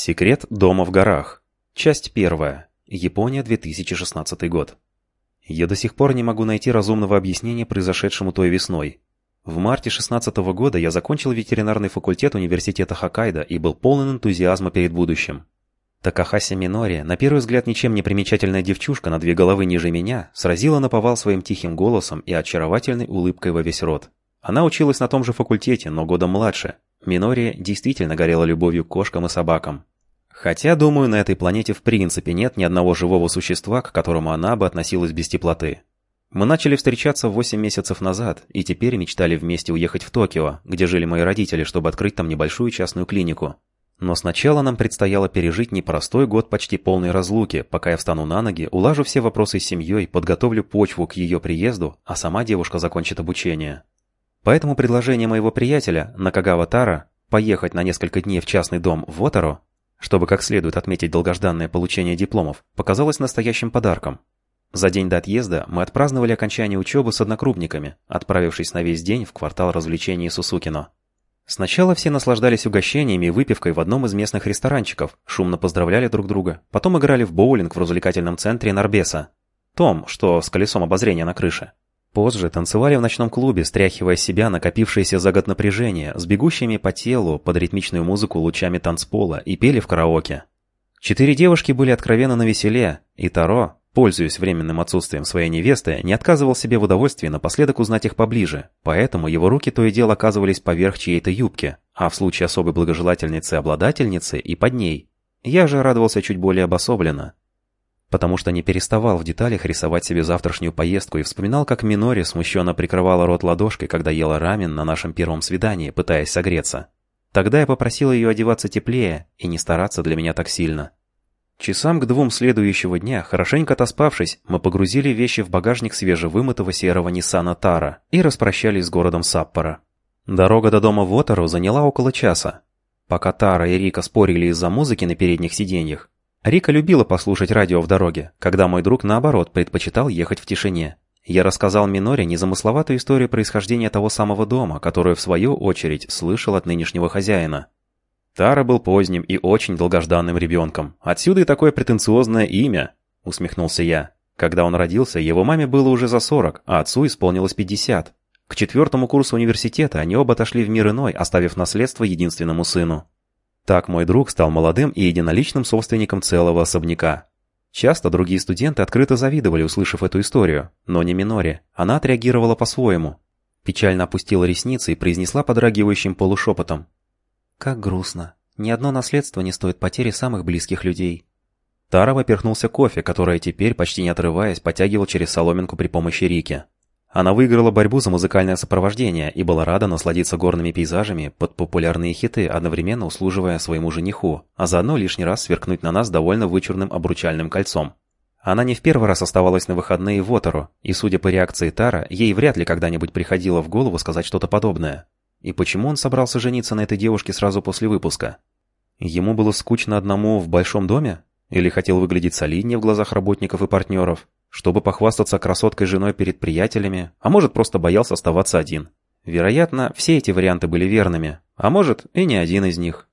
Секрет дома в горах. Часть первая. Япония, 2016 год. Я до сих пор не могу найти разумного объяснения произошедшему той весной. В марте 16 года я закончил ветеринарный факультет университета Хоккайдо и был полон энтузиазма перед будущим. Такахаси Минори, на первый взгляд ничем не примечательная девчушка на две головы ниже меня, сразила наповал своим тихим голосом и очаровательной улыбкой во весь рот. Она училась на том же факультете, но годом младше. Минори действительно горела любовью к кошкам и собакам. Хотя, думаю, на этой планете в принципе нет ни одного живого существа, к которому она бы относилась без теплоты. Мы начали встречаться 8 месяцев назад и теперь мечтали вместе уехать в Токио, где жили мои родители, чтобы открыть там небольшую частную клинику. Но сначала нам предстояло пережить непростой год почти полной разлуки, пока я встану на ноги, улажу все вопросы с семьей, подготовлю почву к ее приезду, а сама девушка закончит обучение. Поэтому предложение моего приятеля, Накагава Тара, поехать на несколько дней в частный дом в Оторо, чтобы как следует отметить долгожданное получение дипломов, показалось настоящим подарком. За день до отъезда мы отпраздновали окончание учебы с однокрупниками, отправившись на весь день в квартал развлечений Сусукино. Сначала все наслаждались угощениями и выпивкой в одном из местных ресторанчиков, шумно поздравляли друг друга, потом играли в боулинг в развлекательном центре Нарбеса, том, что с колесом обозрения на крыше. Позже танцевали в ночном клубе, стряхивая себя накопившееся за год напряжение, с бегущими по телу под ритмичную музыку лучами танцпола и пели в караоке. Четыре девушки были откровенно навеселе, и Таро, пользуясь временным отсутствием своей невесты, не отказывал себе в удовольствии напоследок узнать их поближе, поэтому его руки то и дело оказывались поверх чьей-то юбки, а в случае особой благожелательницы-обладательницы и под ней. Я же радовался чуть более обособленно, потому что не переставал в деталях рисовать себе завтрашнюю поездку и вспоминал, как Минори смущенно прикрывала рот ладошкой, когда ела рамен на нашем первом свидании, пытаясь согреться. Тогда я попросил ее одеваться теплее и не стараться для меня так сильно. Часам к двум следующего дня, хорошенько отоспавшись, мы погрузили вещи в багажник свежевымытого серого Ниссана Тара и распрощались с городом Саппора. Дорога до дома Вотеру заняла около часа. Пока Тара и Рика спорили из-за музыки на передних сиденьях, Рика любила послушать радио в дороге, когда мой друг, наоборот, предпочитал ехать в тишине. Я рассказал Миноре незамысловатую историю происхождения того самого дома, которую, в свою очередь, слышал от нынешнего хозяина. Тара был поздним и очень долгожданным ребенком. Отсюда и такое претенциозное имя, усмехнулся я. Когда он родился, его маме было уже за 40, а отцу исполнилось 50. К четвертому курсу университета они оба отошли в мир иной, оставив наследство единственному сыну. Так мой друг стал молодым и единоличным собственником целого особняка. Часто другие студенты открыто завидовали, услышав эту историю, но не Минори. Она отреагировала по-своему. Печально опустила ресницы и произнесла подрагивающим полушепотом. Как грустно. Ни одно наследство не стоит потери самых близких людей. Тара поперхнулся кофе, которое теперь, почти не отрываясь, потягивал через соломинку при помощи Рики. Она выиграла борьбу за музыкальное сопровождение и была рада насладиться горными пейзажами под популярные хиты, одновременно услуживая своему жениху, а заодно лишний раз сверкнуть на нас довольно вычурным обручальным кольцом. Она не в первый раз оставалась на выходные в Отору, и, судя по реакции Тара, ей вряд ли когда-нибудь приходило в голову сказать что-то подобное. И почему он собрался жениться на этой девушке сразу после выпуска? Ему было скучно одному в большом доме? Или хотел выглядеть солиднее в глазах работников и партнеров? Чтобы похвастаться красоткой женой перед приятелями? А может, просто боялся оставаться один? Вероятно, все эти варианты были верными. А может, и не один из них.